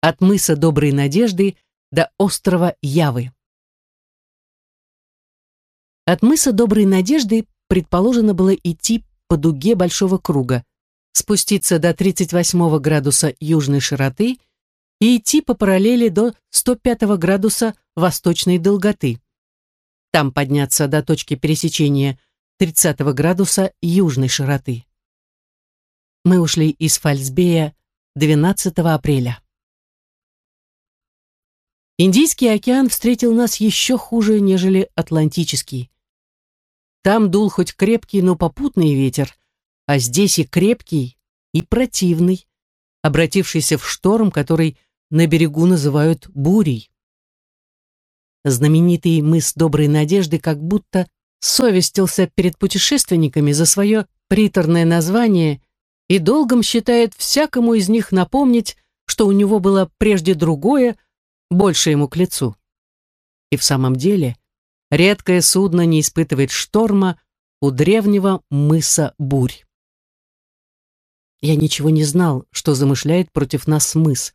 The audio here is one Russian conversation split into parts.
от мыса Доброй Надежды до острова Явы. От мыса Доброй Надежды предположено было идти по дуге большого круга, спуститься до 38 градуса южной широты и идти по параллели до 105 градуса восточной долготы. Там подняться до точки пересечения 30 градуса южной широты. Мы ушли из Фальсбея 12 апреля. Индийский океан встретил нас еще хуже, нежели Атлантический. Там дул хоть крепкий, но попутный ветер, а здесь и крепкий, и противный, обратившийся в шторм, который на берегу называют бурей. Знаменитый мыс Доброй Надежды как будто совестился перед путешественниками за свое приторное название и долгом считает всякому из них напомнить, что у него было прежде другое, больше ему к лицу. И в самом деле редкое судно не испытывает шторма у древнего мыса Бурь. Я ничего не знал, что замышляет против нас мыс,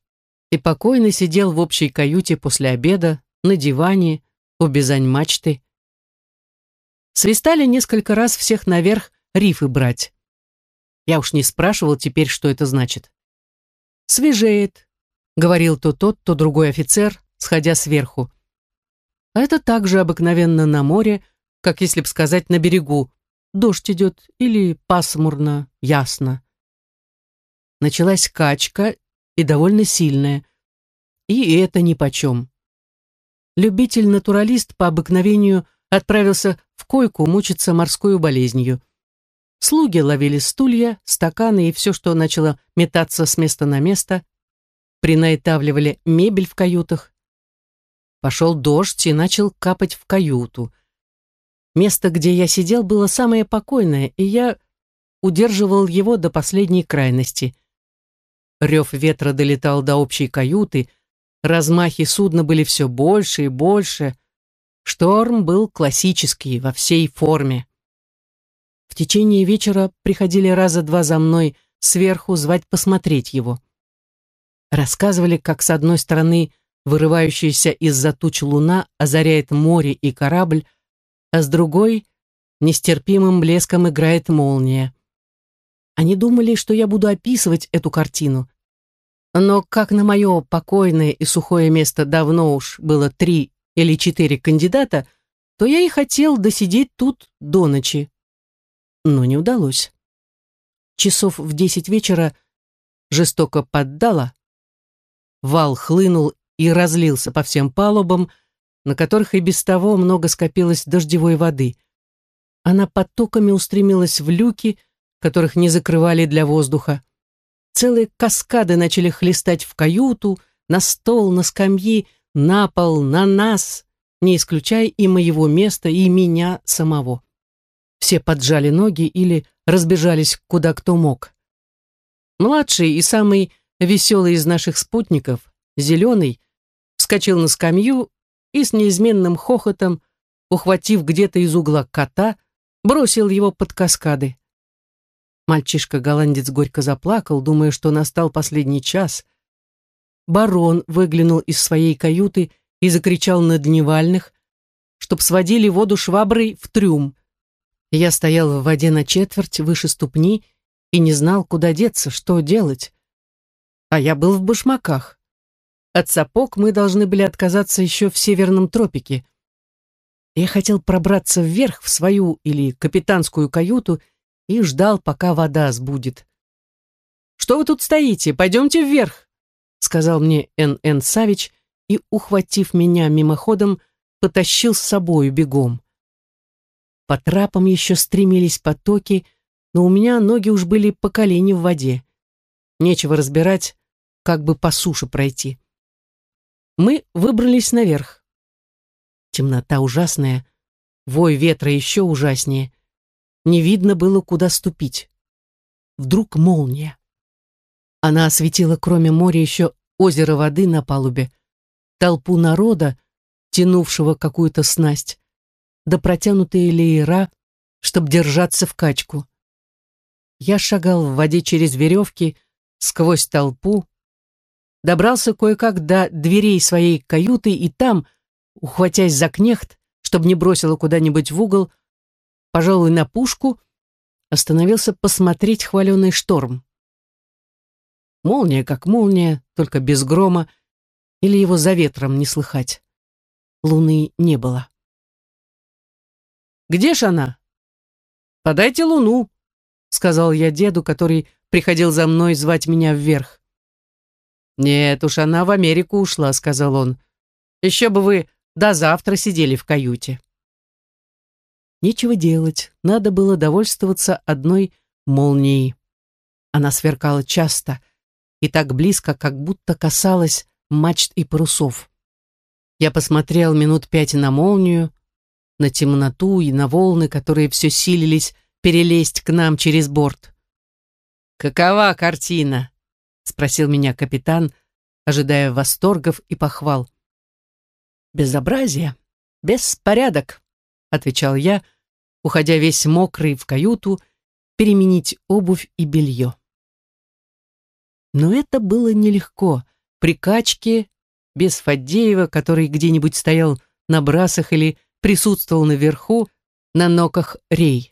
и покойно сидел в общей каюте после обеда, на диване, у бизань мачты. Свистали несколько раз всех наверх рифы брать. Я уж не спрашивал теперь, что это значит. «Свежеет», — говорил то тот, то другой офицер, сходя сверху. А это также обыкновенно на море, как если б сказать на берегу. Дождь идет или пасмурно, ясно. Началась качка, и довольно сильная. И это нипочем. Любитель-натуралист по обыкновению отправился в койку мучиться морской болезнью. Слуги ловили стулья, стаканы и все, что начало метаться с места на место. Принаитавливали мебель в каютах. Пошел дождь и начал капать в каюту. Место, где я сидел, было самое покойное, и я удерживал его до последней крайности. Рев ветра долетал до общей каюты, размахи судна были все больше и больше. Шторм был классический, во всей форме. В течение вечера приходили раза два за мной сверху звать посмотреть его. Рассказывали, как с одной стороны вырывающаяся из-за туч луна озаряет море и корабль, а с другой нестерпимым блеском играет молния. Они думали, что я буду описывать эту картину. Но как на мое покойное и сухое место давно уж было три или четыре кандидата, то я и хотел досидеть тут до ночи но не удалось. Часов в десять вечера жестоко поддала. Вал хлынул и разлился по всем палубам, на которых и без того много скопилось дождевой воды. Она потоками устремилась в люки, которых не закрывали для воздуха. Целые каскады начали хлестать в каюту, на стол, на скамьи, на пол, на нас, не исключая и моего места, и меня самого. Все поджали ноги или разбежались куда кто мог. Младший и самый веселый из наших спутников, Зеленый, вскочил на скамью и с неизменным хохотом, ухватив где-то из угла кота, бросил его под каскады. Мальчишка-голландец горько заплакал, думая, что настал последний час. Барон выглянул из своей каюты и закричал на дневальных, чтоб сводили воду шваброй в трюм. Я стоял в воде на четверть выше ступни и не знал, куда деться, что делать. А я был в башмаках. От сапог мы должны были отказаться еще в северном тропике. Я хотел пробраться вверх в свою или капитанскую каюту и ждал, пока вода сбудет. «Что вы тут стоите? Пойдемте вверх!» сказал мне Н.Н. Савич и, ухватив меня мимоходом, потащил с собою бегом. По трапам еще стремились потоки, но у меня ноги уж были по колени в воде. Нечего разбирать, как бы по суше пройти. Мы выбрались наверх. Темнота ужасная, вой ветра еще ужаснее. Не видно было, куда ступить. Вдруг молния. Она осветила, кроме моря, еще озеро воды на палубе, толпу народа, тянувшего какую-то снасть, да протянутые леера, чтобы держаться в качку. Я шагал в воде через веревки, сквозь толпу, добрался кое-как до дверей своей каюты и там, ухватясь за кнехт, чтобы не бросило куда-нибудь в угол, пожалуй, на пушку, остановился посмотреть хваленый шторм. Молния как молния, только без грома, или его за ветром не слыхать. Луны не было. «Где ж она?» «Подайте луну», — сказал я деду, который приходил за мной звать меня вверх. «Нет уж, она в Америку ушла», — сказал он. «Еще бы вы до завтра сидели в каюте». Нечего делать, надо было довольствоваться одной молнией. Она сверкала часто и так близко, как будто касалась мачт и парусов. Я посмотрел минут пять на молнию, на темноту и на волны, которые все силились перелезть к нам через борт. «Какова картина?» — спросил меня капитан, ожидая восторгов и похвал. «Безобразие, беспорядок», — отвечал я, уходя весь мокрый в каюту, переменить обувь и белье. Но это было нелегко. При качке, без Фаддеева, который где-нибудь стоял на брасах или присутствовал наверху, на ноках рей.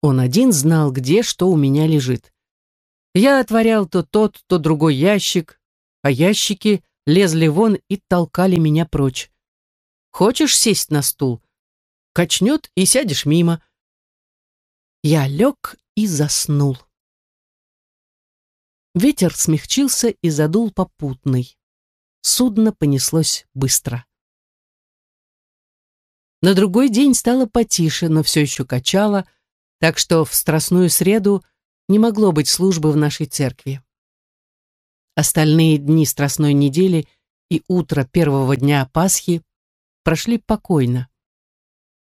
Он один знал, где что у меня лежит. Я отворял то тот, то другой ящик, а ящики лезли вон и толкали меня прочь. Хочешь сесть на стул? качнет и сядешь мимо. Я лег и заснул. Ветер смягчился и задул попутный. Судно понеслось быстро. На другой день стало потише, но все еще качало, так что в Страстную среду не могло быть службы в нашей церкви. Остальные дни Страстной недели и утро первого дня Пасхи прошли покойно.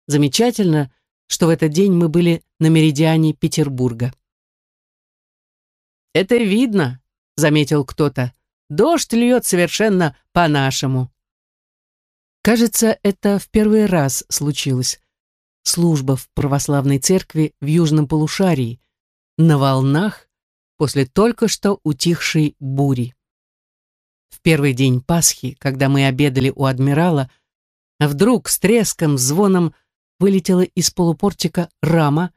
Замечательно, что в этот день мы были на меридиане Петербурга. «Это видно», — заметил кто-то. «Дождь льет совершенно по-нашему». Кажется, это в первый раз случилось. Служба в православной церкви в Южном полушарии, на волнах, после только что утихшей бури. В первый день Пасхи, когда мы обедали у адмирала, вдруг с треском, звоном вылетела из полупортика рама,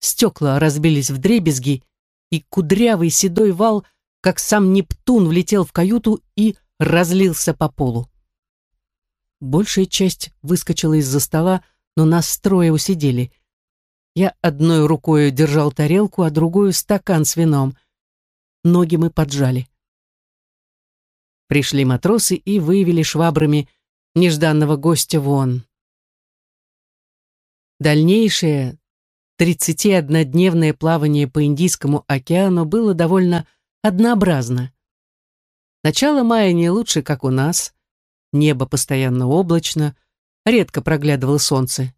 стекла разбились в дребезги, и кудрявый седой вал, как сам Нептун, влетел в каюту и разлился по полу. Большая часть выскочила из-за стола, но нас трое усидели. Я одной рукой держал тарелку, а другую стакан с вином. Ноги мы поджали. Пришли матросы и вывели швабрами нежданного гостя вон. Дальнейшее 31-дневное плавание по Индийскому океану было довольно однообразно. Начало мая не лучше, как у нас. Небо постоянно облачно, редко проглядывало солнце.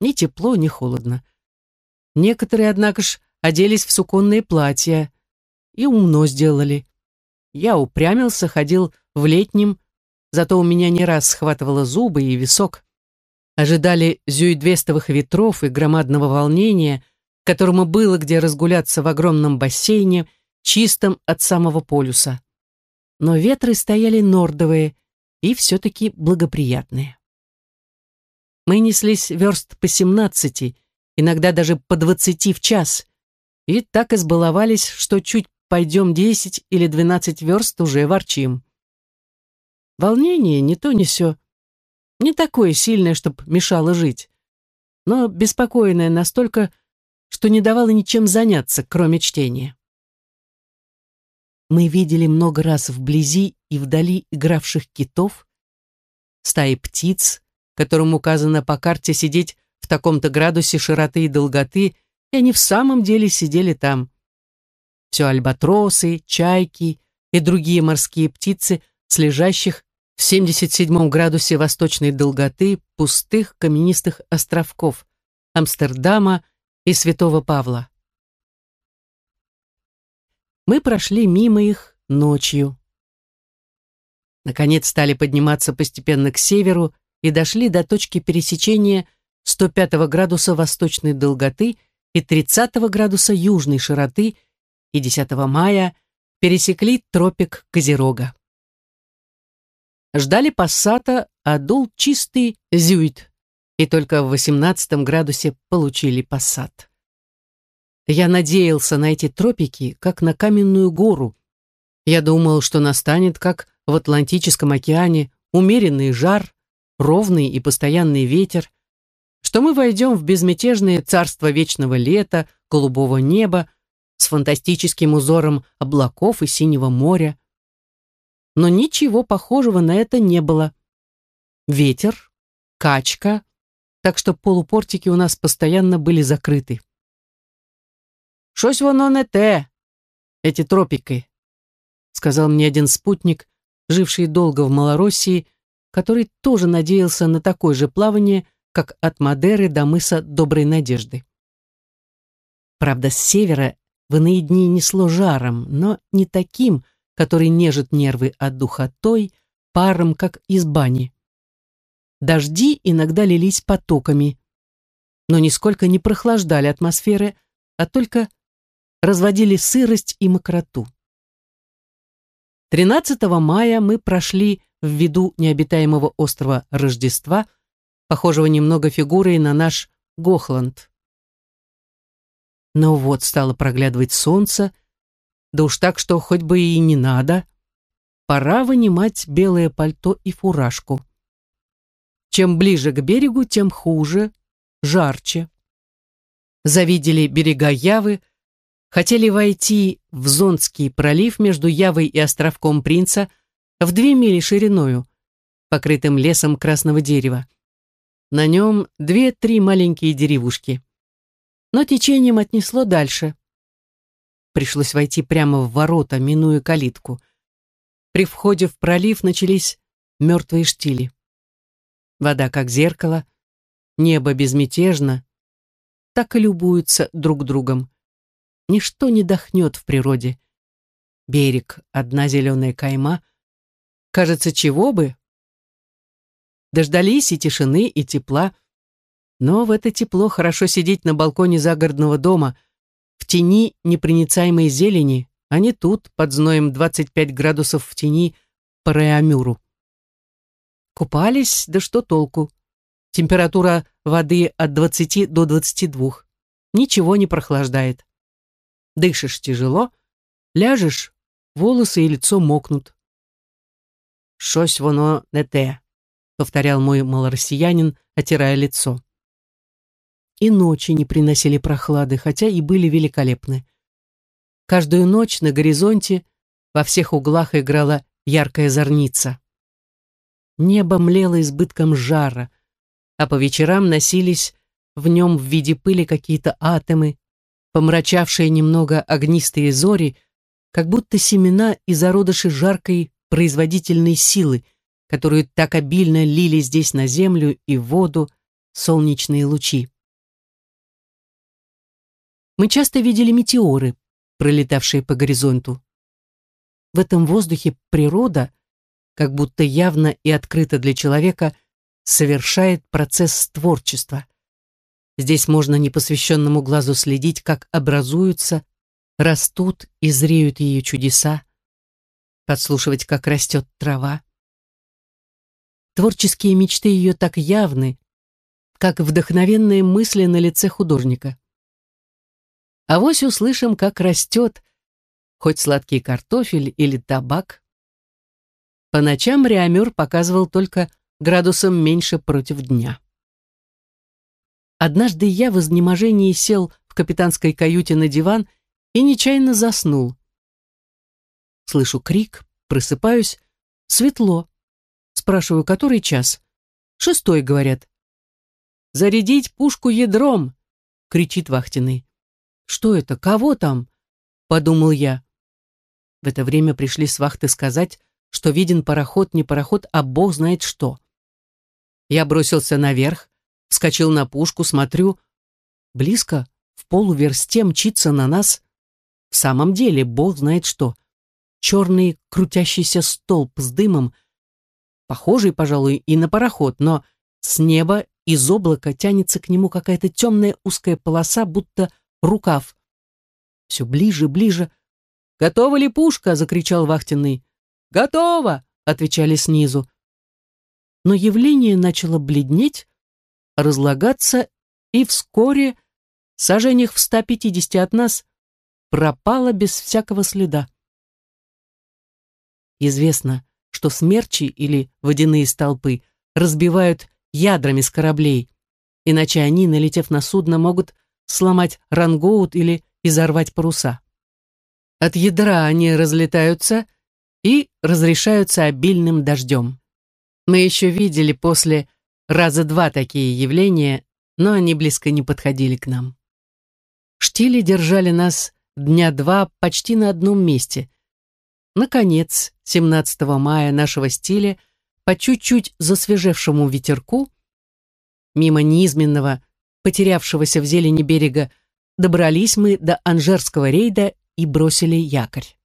Ни тепло, ни холодно. Некоторые, однако ж, оделись в суконные платья и умно сделали. Я упрямился, ходил в летнем, зато у меня не раз схватывало зубы и висок ожидали зюидвестовых ветров и громадного волнения, которому было где разгуляться в огромном бассейне, чистом от самого полюса. Но ветры стояли нордовые и все-таки благоприятные. Мы неслись верст по семнадцати, иногда даже по двадцати в час, и так избаловались, что чуть пойдем десять или двенадцать верст уже ворчим. Волнение не то не сё, не такое сильное, чтоб мешало жить, но беспокойное настолько, что не давало ничем заняться, кроме чтения. Мы видели много раз вблизи и вдали игравших китов, стаи птиц, которым указано по карте сидеть в таком-то градусе широты и долготы, и они в самом деле сидели там. Все альбатросы, чайки и другие морские птицы с лежащих в 77 градусе восточной долготы пустых каменистых островков Амстердама и Святого Павла. Мы прошли мимо их ночью. Наконец стали подниматься постепенно к северу и дошли до точки пересечения 105 градуса восточной долготы и 30 градуса южной широты и 10 мая пересекли тропик Козерога. Ждали пассата, а дул чистый зюит, и только в 18 градусе получили пассат. Я надеялся на эти тропики, как на каменную гору. Я думал, что настанет, как в Атлантическом океане, умеренный жар, ровный и постоянный ветер, что мы войдем в безмятежное царство вечного лета, голубого неба, с фантастическим узором облаков и синего моря. Но ничего похожего на это не было. Ветер, качка, так что полупортики у нас постоянно были закрыты. «Шось воно не те, эти тропики», сказал мне один спутник, живший долго в Малороссии, который тоже надеялся на такое же плавание, как от Мадеры до мыса Доброй Надежды. Правда, с севера в иные дни несло жаром, но не таким, который нежит нервы, а духотой, паром, как из бани. Дожди иногда лились потоками, но нисколько не прохлаждали атмосферы, а только разводили сырость и мокроту. 13 мая мы прошли в виду необитаемого острова Рождества, похожего немного фигурой на наш Гохланд. Но вот стало проглядывать солнце, да уж так, что хоть бы и не надо. Пора вынимать белое пальто и фуражку. Чем ближе к берегу, тем хуже, жарче. Завидели берега Явы, хотели войти в Зонский пролив между Явой и островком Принца в две мили шириною, покрытым лесом красного дерева. На нем две-три маленькие деревушки но течением отнесло дальше. Пришлось войти прямо в ворота, минуя калитку. При входе в пролив начались мертвые штили. Вода как зеркало, небо безмятежно, так и любуются друг другом. Ничто не дохнет в природе. Берег, одна зеленая кайма. Кажется, чего бы? Дождались и тишины, и тепла, но в это тепло хорошо сидеть на балконе загородного дома, в тени непроницаемой зелени, а не тут, под зноем 25 градусов в тени по. Купались, да что толку? Температура воды от 20 до 22. Ничего не прохлаждает. Дышишь тяжело, ляжешь, волосы и лицо мокнут. «Шось воно не те», — повторял мой малороссиянин, отирая лицо и ночи не приносили прохлады, хотя и были великолепны. Каждую ночь на горизонте во всех углах играла яркая зорница. Небо млело избытком жара, а по вечерам носились в нем в виде пыли какие-то атомы, помрачавшие немного огнистые зори, как будто семена и зародыши жаркой производительной силы, которую так обильно лили здесь на землю и воду солнечные лучи. Мы часто видели метеоры, пролетавшие по горизонту. В этом воздухе природа, как будто явно и открыто для человека, совершает процесс творчества. Здесь можно непосвященному глазу следить, как образуются, растут и зреют ее чудеса, подслушивать, как растет трава. Творческие мечты ее так явны, как вдохновенные мысли на лице художника. А вось услышим, как растет, хоть сладкий картофель или табак. По ночам Реамюр показывал только градусом меньше против дня. Однажды я в изнеможении сел в капитанской каюте на диван и нечаянно заснул. Слышу крик, просыпаюсь. Светло. Спрашиваю, который час? Шестой, говорят. «Зарядить пушку ядром!» — кричит вахтенный. Что это? Кого там? Подумал я. В это время пришли с вахты сказать, что виден пароход, не пароход, а бог знает что. Я бросился наверх, вскочил на пушку, смотрю. Близко, в полуверсте мчится на нас. В самом деле, бог знает что. Черный крутящийся столб с дымом, похожий, пожалуй, и на пароход, но с неба из облака тянется к нему какая-то темная узкая полоса, будто рукав. Все ближе, ближе. «Готова ли пушка?» — закричал вахтенный. «Готово!» — отвечали снизу. но явление начало бледнеть, разлагаться, и вскоре, сажениях в 150 от нас, пропало без всякого следа. Известно, что смерчи или водяные столпы разбивают ядрами с кораблей, иначе они, налетев на судно, могут сломать рангоут или изорвать паруса. От ядра они разлетаются и разрешаются обильным дождем. Мы еще видели после раза два такие явления, но они близко не подходили к нам. Штили держали нас дня два почти на одном месте. Наконец, 17 мая нашего стиля, по чуть-чуть засвежевшему ветерку, мимо неизменного, потерявшегося в зелени берега, добрались мы до Анжерского рейда и бросили якорь.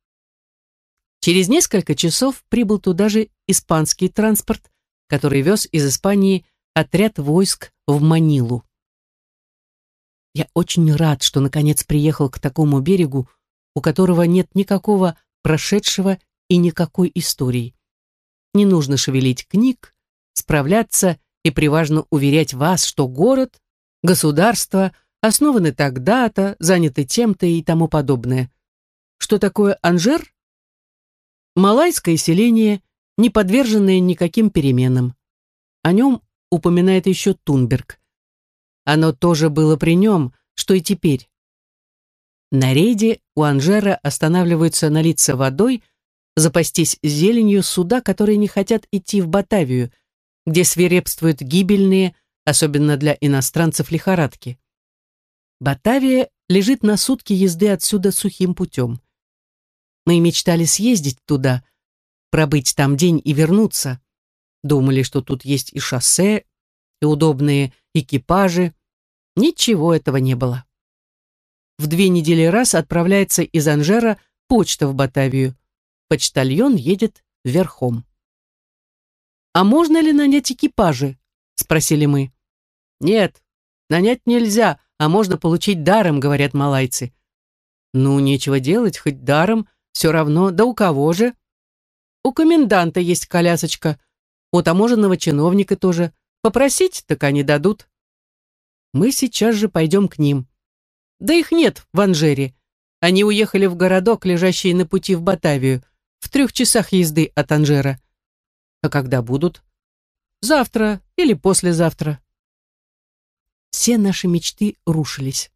Через несколько часов прибыл туда же испанский транспорт, который вез из Испании отряд войск в Манилу. Я очень рад, что наконец приехал к такому берегу, у которого нет никакого прошедшего и никакой истории. Не нужно шевелить книг, справляться и приважно уверять вас, что город, государство основаны тогда-то, заняты тем-то и тому подобное. Что такое Анжер? Малайское селение, не подверженное никаким переменам. О нем упоминает еще Тунберг. Оно тоже было при нем, что и теперь. На рейде у Анжера останавливаются налиться водой, запастись зеленью суда, которые не хотят идти в Батавию, где свирепствуют гибельные, особенно для иностранцев, лихорадки. Батавия лежит на сутки езды отсюда сухим путем. Мы мечтали съездить туда, пробыть там день и вернуться. Думали, что тут есть и шоссе, и удобные экипажи. Ничего этого не было. В две недели раз отправляется из Анжера почта в Батавию. Почтальон едет верхом. «А можно ли нанять экипажи?» — спросили мы. «Нет, нанять нельзя, а можно получить даром», — говорят малайцы. «Ну, нечего делать, хоть даром, все равно, да у кого же? У коменданта есть колясочка, у таможенного чиновника тоже. Попросить, так они дадут. Мы сейчас же пойдем к ним. Да их нет в Анжере. Они уехали в городок, лежащий на пути в Батавию, в трех часах езды от Анжера. А когда будут? Завтра или послезавтра. Все наши мечты рушились.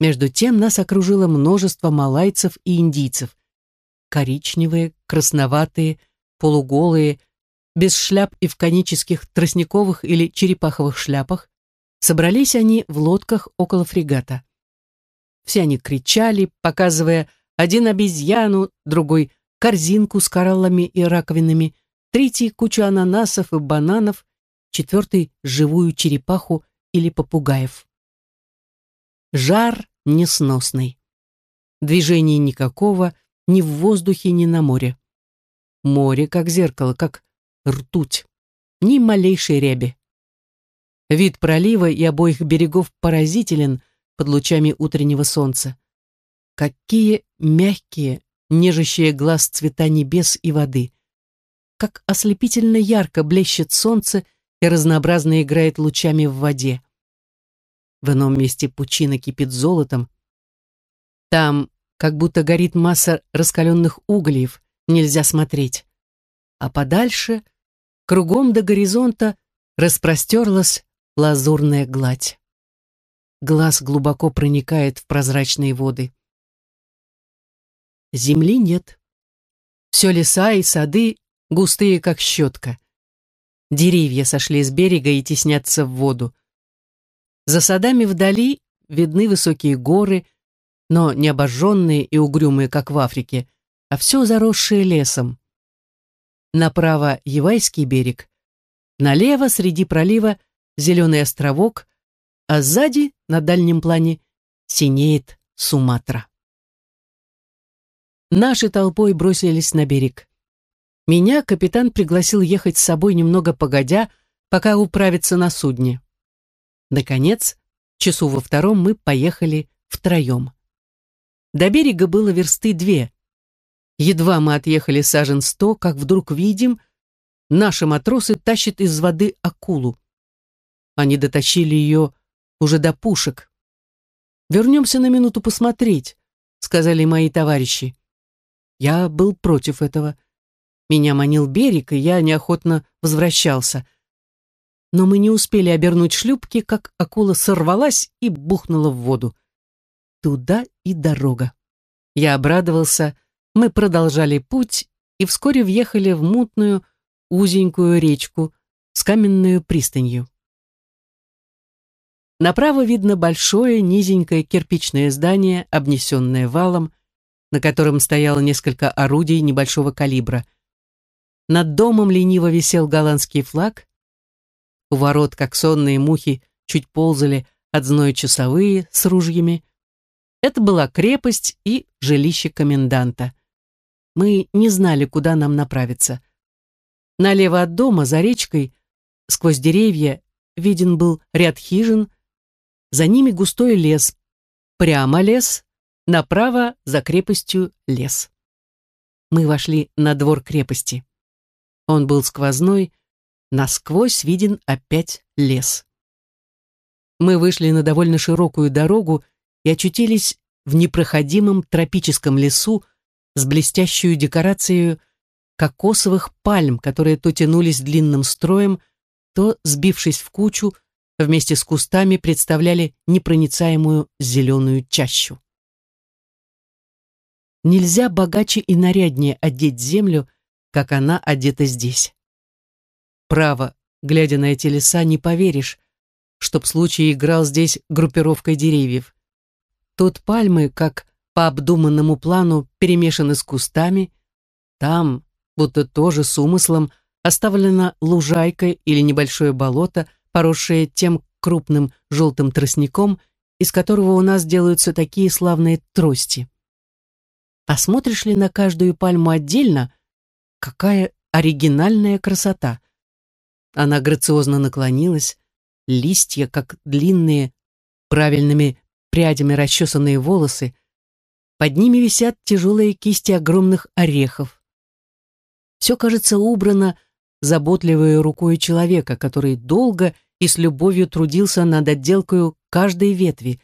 Между тем нас окружило множество малайцев и индийцев. Коричневые, красноватые, полуголые, без шляп и в конических тростниковых или черепаховых шляпах. Собрались они в лодках около фрегата. Все они кричали, показывая один обезьяну, другой корзинку с кораллами и раковинами, третий кучу ананасов и бананов, четвертый живую черепаху или попугаев. Жар несносный. Движения никакого ни в воздухе, ни на море. Море как зеркало, как ртуть. Ни малейшей ряби. Вид пролива и обоих берегов поразителен под лучами утреннего солнца. Какие мягкие, нежащие глаз цвета небес и воды. Как ослепительно ярко блещет солнце и разнообразно играет лучами в воде. В ином месте пучина кипит золотом. Там как будто горит масса раскаленных углев, нельзя смотреть. А подальше, кругом до горизонта, распростерлась лазурная гладь. Глаз глубоко проникает в прозрачные воды. Земли нет. Все леса и сады густые, как щетка. Деревья сошли с берега и теснятся в воду. За садами вдали видны высокие горы, но не обожженные и угрюмые, как в Африке, а все заросшее лесом. Направо Явайский берег, налево среди пролива зеленый островок, а сзади, на дальнем плане, синеет Суматра. Наши толпой бросились на берег. Меня капитан пригласил ехать с собой немного погодя, пока управиться на судне. Наконец, часу во втором мы поехали втроем. До берега было версты две. Едва мы отъехали сажен сто, как вдруг видим, наши матросы тащат из воды акулу. Они дотащили ее уже до пушек. «Вернемся на минуту посмотреть», — сказали мои товарищи. Я был против этого. Меня манил берег, и я неохотно возвращался. Но мы не успели обернуть шлюпки, как акула сорвалась и бухнула в воду. Туда и дорога. Я обрадовался, мы продолжали путь и вскоре въехали в мутную, узенькую речку с каменной пристанью. Направо видно большое низенькое кирпичное здание, обнесенное валом, на котором стояло несколько орудий небольшого калибра. Над домом лениво висел голландский флаг. У ворот, как сонные мухи, чуть ползали от зноя часовые с ружьями. Это была крепость и жилище коменданта. Мы не знали, куда нам направиться. Налево от дома, за речкой, сквозь деревья, виден был ряд хижин, за ними густой лес, прямо лес, направо за крепостью лес. Мы вошли на двор крепости. Он был сквозной, насквозь виден опять лес. Мы вышли на довольно широкую дорогу и очутились в непроходимом тропическом лесу с блестящей декорацией кокосовых пальм, которые то тянулись длинным строем, то, сбившись в кучу, вместе с кустами представляли непроницаемую зеленую чащу. Нельзя богаче и наряднее одеть землю, как она одета здесь. Право, глядя на эти леса, не поверишь, чтоб случай играл здесь группировкой деревьев. Тут пальмы, как по обдуманному плану, перемешаны с кустами, там, будто тоже с умыслом, оставлена лужайка или небольшое болото, поросшее тем крупным желтым тростником, из которого у нас делаются такие славные трости. Посмотришь ли на каждую пальму отдельно, какая оригинальная красота. Она грациозно наклонилась, листья, как длинные, правильными прядями расчесанные волосы, под ними висят тяжелые кисти огромных орехов. Все кажется убрано заботливой рукой человека, который долго и с любовью трудился над отделкой каждой ветви,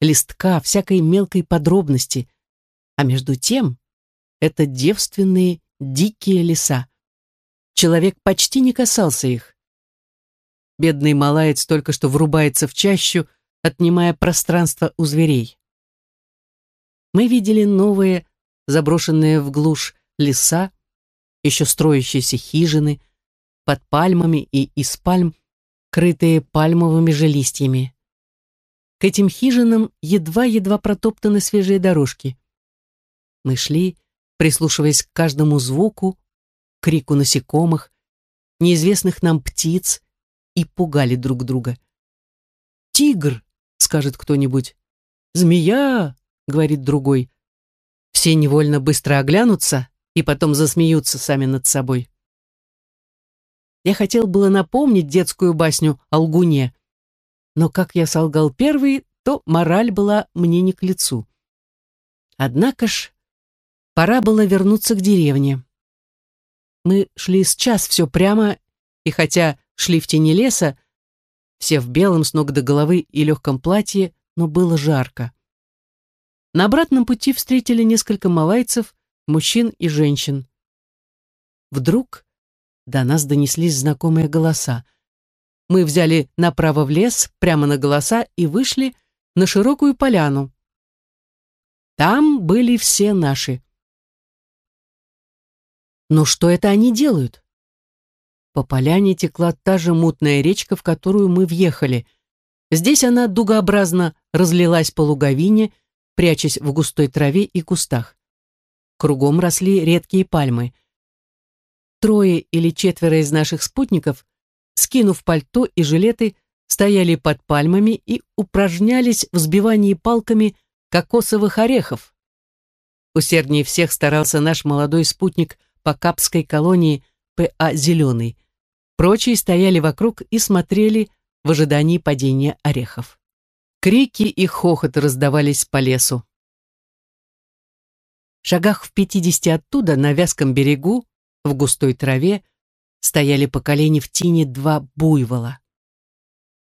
листка, всякой мелкой подробности. А между тем это девственные дикие леса. Человек почти не касался их. Бедный малаец только что врубается в чащу, отнимая пространство у зверей. Мы видели новые, заброшенные в глушь леса, еще строящиеся хижины, под пальмами и из пальм, крытые пальмовыми же листьями. К этим хижинам едва-едва протоптаны свежие дорожки. Мы шли, прислушиваясь к каждому звуку, крику насекомых, неизвестных нам птиц, и пугали друг друга. «Тигр!» — скажет кто-нибудь. «Змея!» — говорит другой. Все невольно быстро оглянутся и потом засмеются сами над собой. Я хотел было напомнить детскую басню о лгуне, но как я солгал первый, то мораль была мне не к лицу. Однако ж, пора было вернуться к деревне. Мы шли с час все прямо, и хотя шли в тени леса, все в белом с ног до головы и легком платье, но было жарко. На обратном пути встретили несколько малайцев, мужчин и женщин. Вдруг до нас донеслись знакомые голоса. Мы взяли направо в лес, прямо на голоса, и вышли на широкую поляну. Там были все наши. Но что это они делают? По поляне текла та же мутная речка, в которую мы въехали. Здесь она дугообразно разлилась по луговине, прячась в густой траве и кустах. Кругом росли редкие пальмы. Трое или четверо из наших спутников, скинув пальто и жилеты, стояли под пальмами и упражнялись в сбивании палками кокосовых орехов. Усерднее всех старался наш молодой спутник по капской колонии П.А. Зеленый. Прочие стояли вокруг и смотрели в ожидании падения орехов. Крики и хохот раздавались по лесу. В шагах в пятидесяти оттуда, на вязком берегу, в густой траве, стояли по колени в тине два буйвола.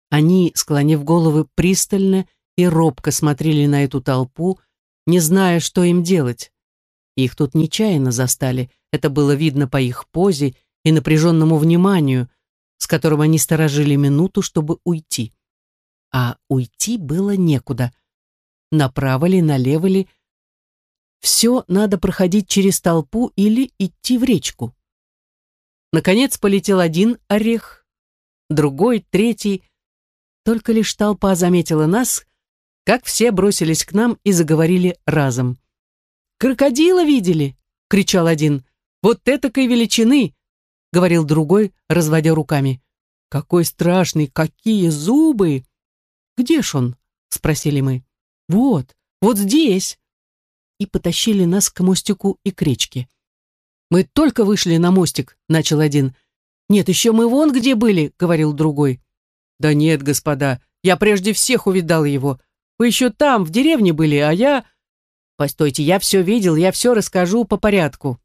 Они, склонив головы, пристально и робко смотрели на эту толпу, не зная, что им делать. Их тут нечаянно застали, это было видно по их позе и напряженному вниманию, с которым они сторожили минуту, чтобы уйти. А уйти было некуда. Направо ли, налево ли, все надо проходить через толпу или идти в речку. Наконец полетел один орех, другой, третий. Только лишь толпа заметила нас, как все бросились к нам и заговорили разом. «Крокодила видели?» — кричал один. «Вот этакой величины!» — говорил другой, разводя руками. «Какой страшный! Какие зубы!» «Где ж он?» — спросили мы. «Вот, вот здесь!» И потащили нас к мостику и к речке. «Мы только вышли на мостик», — начал один. «Нет, еще мы вон где были», — говорил другой. «Да нет, господа, я прежде всех увидал его. Вы еще там, в деревне были, а я...» «Постойте, я все видел, я все расскажу по порядку».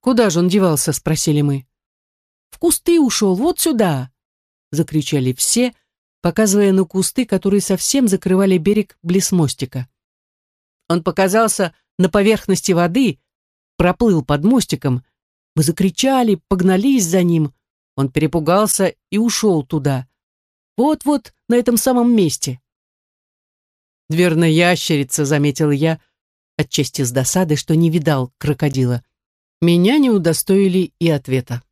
«Куда же он девался?» — спросили мы. «В кусты ушел, вот сюда!» — закричали все, показывая на кусты, которые совсем закрывали берег близ мостика. Он показался на поверхности воды, проплыл под мостиком. Мы закричали, погнались за ним. Он перепугался и ушел туда. Вот-вот на этом самом месте. «Верно, ящерица», — заметил я, отчасти с досады, что не видал крокодила. Меня не удостоили и ответа.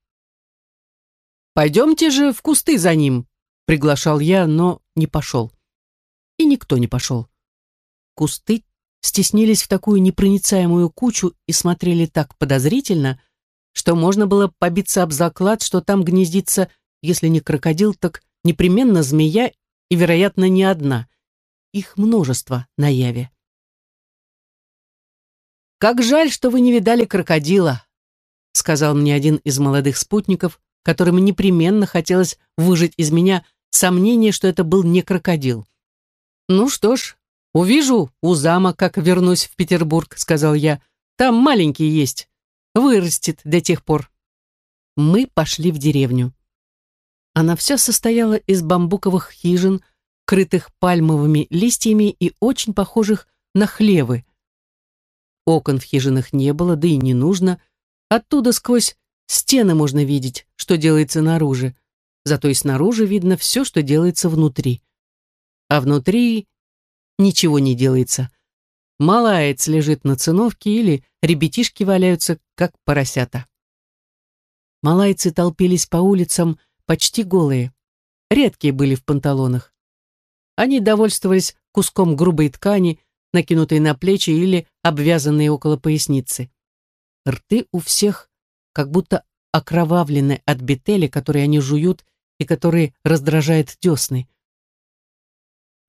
«Пойдемте же в кусты за ним», — приглашал я, но не пошел. И никто не пошел. Кусты стеснились в такую непроницаемую кучу и смотрели так подозрительно, что можно было побиться об заклад, что там гнездится, если не крокодил, так непременно змея и, вероятно, не одна. Их множество на яве. «Как жаль, что вы не видали крокодила», сказал мне один из молодых спутников, которым непременно хотелось выжить из меня сомнение, что это был не крокодил. «Ну что ж, увижу у зама, как вернусь в Петербург», — сказал я. «Там маленький есть. Вырастет до тех пор». Мы пошли в деревню. Она вся состояла из бамбуковых хижин, крытых пальмовыми листьями и очень похожих на хлевы. Окон в хижинах не было, да и не нужно. Оттуда сквозь Стены можно видеть, что делается наружу, зато и снаружи видно все, что делается внутри. А внутри ничего не делается. Малаец лежит на циновке или ребятишки валяются, как поросята. Малайцы толпились по улицам почти голые. Редкие были в панталонах. Они довольствовались куском грубой ткани, накинутой на плечи или обвязанной около поясницы. Рты у всех как будто окровавлены от бетели, которые они жуют и которые раздражает десны.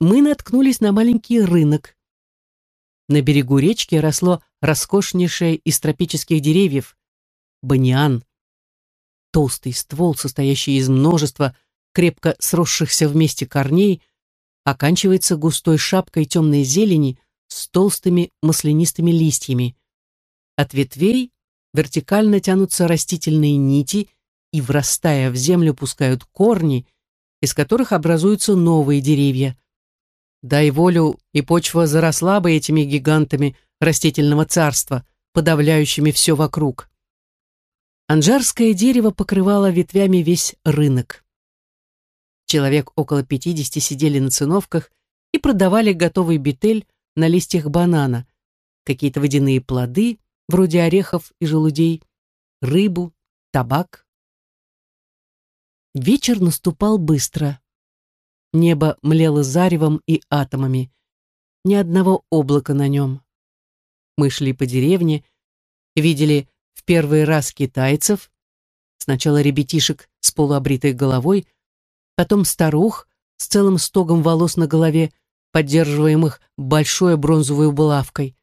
Мы наткнулись на маленький рынок. На берегу речки росло роскошнейшее из тропических деревьев – баниан. Толстый ствол, состоящий из множества крепко сросшихся вместе корней, оканчивается густой шапкой темной зелени с толстыми маслянистыми листьями. От ветвей вертикально тянутся растительные нити и, врастая в землю, пускают корни, из которых образуются новые деревья. Дай волю, и почва заросла бы этими гигантами растительного царства, подавляющими все вокруг. Анжарское дерево покрывало ветвями весь рынок. Человек около пятидесяти сидели на циновках и продавали готовый бетель на листьях банана, какие-то водяные плоды, вроде орехов и желудей, рыбу, табак. Вечер наступал быстро. Небо млело заревом и атомами. Ни одного облака на нем. Мы шли по деревне, видели в первый раз китайцев, сначала ребятишек с полуобритой головой, потом старух с целым стогом волос на голове, поддерживаемых большой бронзовой булавкой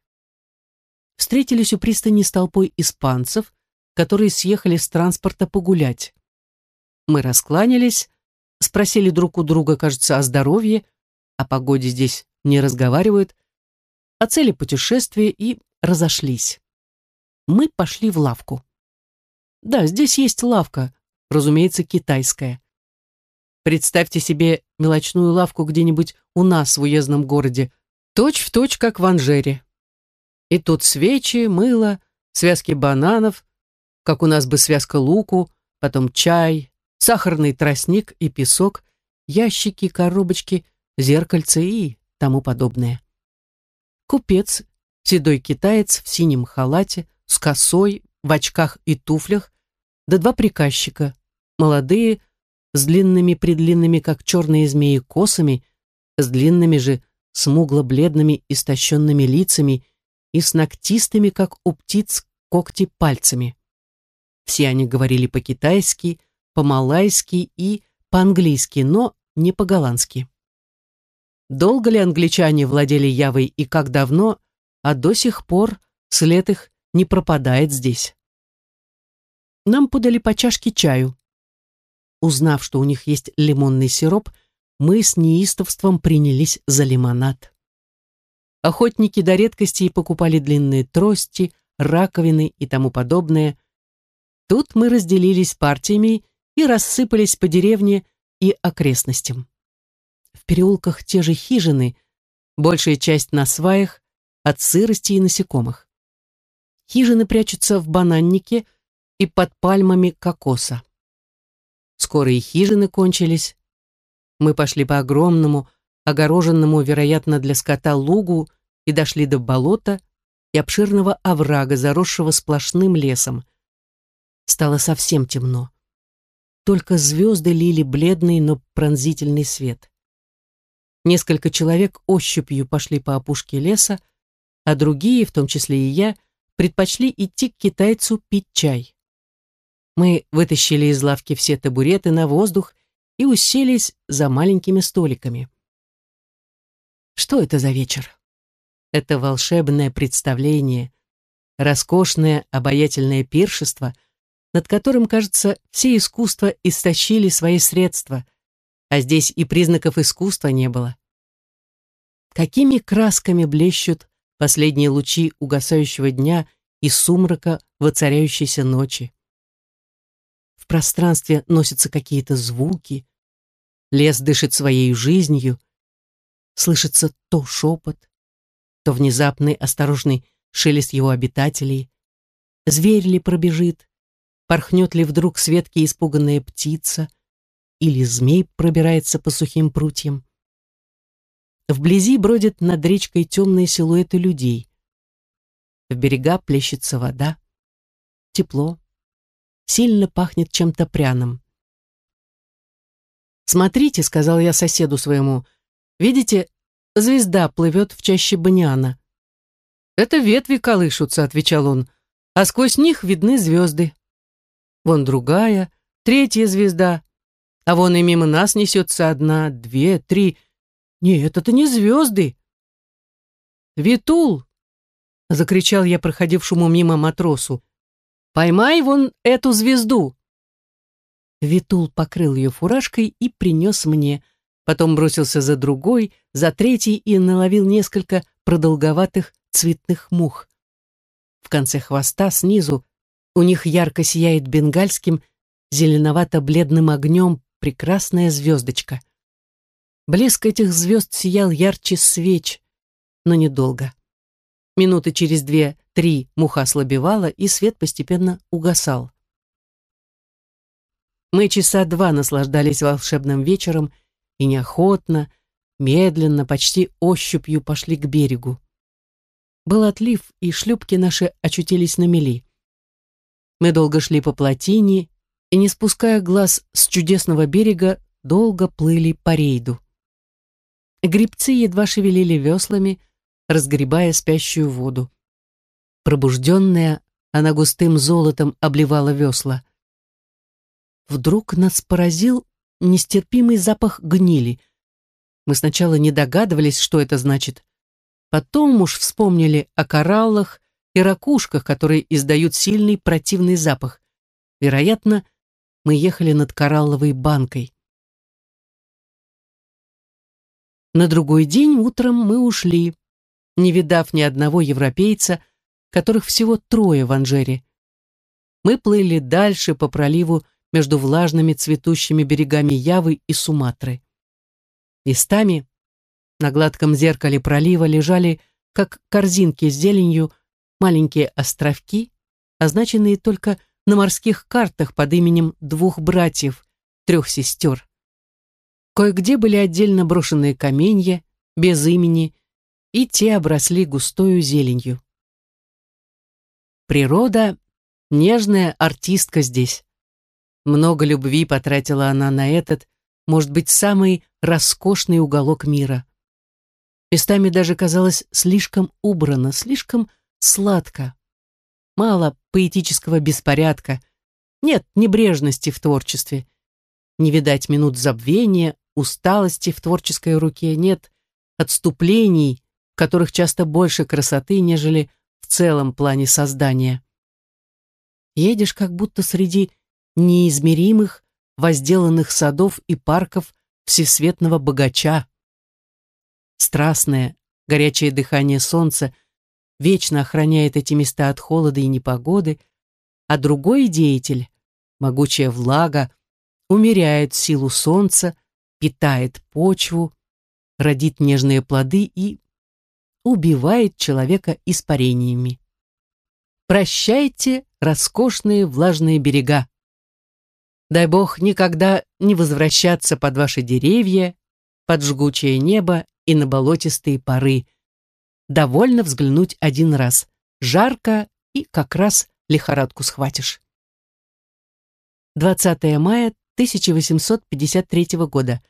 встретились у пристани с толпой испанцев, которые съехали с транспорта погулять. Мы раскланялись, спросили друг у друга, кажется, о здоровье, о погоде здесь не разговаривают, о цели путешествия и разошлись. Мы пошли в лавку. Да, здесь есть лавка, разумеется, китайская. Представьте себе мелочную лавку где-нибудь у нас в уездном городе, точь в точь, как в Анжере. И тут свечи, мыло, связки бананов, как у нас бы связка луку, потом чай, сахарный тростник и песок, ящики, коробочки, зеркальце и тому подобное. Купец, седой китаец в синем халате, с косой, в очках и туфлях, да два приказчика, молодые, с длинными-предлинными, как черные змеи, косами, с длинными же, смугло-бледными, истощенными лицами и с ногтистыми, как у птиц, когти пальцами. Все они говорили по-китайски, по-малайски и по-английски, но не по-голландски. Долго ли англичане владели Явой и как давно, а до сих пор след их не пропадает здесь. Нам подали по чашке чаю. Узнав, что у них есть лимонный сироп, мы с неистовством принялись за лимонад. Охотники до редкостей покупали длинные трости, раковины и тому подобное. Тут мы разделились партиями и рассыпались по деревне и окрестностям. В переулках те же хижины, большая часть на сваях, от сырости и насекомых. Хижины прячутся в бананнике и под пальмами кокоса. Скоро и хижины кончились. Мы пошли по огромному, огороженному, вероятно, для скота лугу и дошли до болота и обширного оврага, заросшего сплошным лесом. Стало совсем темно. Только звезды лили бледный, но пронзительный свет. Несколько человек ощупью пошли по опушке леса, а другие, в том числе и я, предпочли идти к китайцу пить чай. Мы вытащили из лавки все табуреты на воздух и уселись за маленькими столиками. Что это за вечер? Это волшебное представление, роскошное обаятельное пиршество, над которым, кажется, все искусства истощили свои средства, а здесь и признаков искусства не было. Какими красками блещут последние лучи угасающего дня и сумрака воцаряющейся ночи в пространстве носятся какие-то звуки, лес дышит своей жизнью, слышится то шепот, то внезапный осторожный шелест его обитателей, зверь ли пробежит, порхнет ли вдруг с ветки испуганная птица, или змей пробирается по сухим прутьям. Вблизи бродят над речкой темные силуэты людей. В берега плещется вода. Тепло, сильно пахнет чем-то пряным. «Смотрите», — сказал я соседу своему, — «видите, звезда плывет в чаще баниана». «Это ветви колышутся», — отвечал он, — «а сквозь них видны звезды. Вон другая, третья звезда, а вон и мимо нас несется одна, две, три. Нет, это не звезды». «Витул!» — закричал я проходившему мимо матросу. Поймай вон эту звезду!» Витул покрыл ее фуражкой и принес мне, потом бросился за другой, за третий и наловил несколько продолговатых цветных мух. В конце хвоста снизу у них ярко сияет бенгальским зеленовато-бледным огнем прекрасная звездочка. Блеск этих звезд сиял ярче свеч, но недолго. Минуты через две-три муха ослабевала, и свет постепенно угасал. Мы часа два наслаждались волшебным вечером и неохотно, медленно, почти ощупью пошли к берегу. Был отлив, и шлюпки наши очутились на мели. Мы долго шли по плотине и, не спуская глаз с чудесного берега, долго плыли по рейду. Грибцы едва шевелили веслами, разгребая спящую воду. Пробужденная, она густым золотом обливала весла. Вдруг нас поразил нестерпимый запах гнили. Мы сначала не догадывались, что это значит. Потом уж вспомнили о кораллах и ракушках, которые издают сильный противный запах. Вероятно, мы ехали над коралловой банкой. На другой день утром мы ушли, не видав ни одного европейца, которых всего трое в Анжере. Мы плыли дальше по проливу между влажными цветущими берегами Явы и Суматры. Местами на гладком зеркале пролива лежали, как корзинки с зеленью, маленькие островки, означенные только на морских картах под именем двух братьев, трех сестер. Кое-где были отдельно брошенные каменья, без имени, и те обросли густою зеленью. Природа — нежная артистка здесь. Много любви потратила она на этот, может быть, самый роскошный уголок мира. Местами даже казалось слишком убрано, слишком сладко. Мало поэтического беспорядка, нет небрежности в творчестве. Не видать минут забвения, усталости в творческой руке, нет отступлений, которых часто больше красоты, нежели в целом плане создания. Едешь как будто среди неизмеримых, возделанных садов и парков всесветного богача. Страстное, горячее дыхание солнца вечно охраняет эти места от холода и непогоды, а другой деятель, могучая влага, умеряет силу солнца, питает почву, родит нежные плоды и убивает человека испарениями. Прощайте, роскошные влажные берега. Дай Бог никогда не возвращаться под ваши деревья, под жгучее небо и на болотистые поры. Довольно взглянуть один раз. Жарко и как раз лихорадку схватишь. 20 мая 1853 года.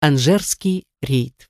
Анжерский рейд.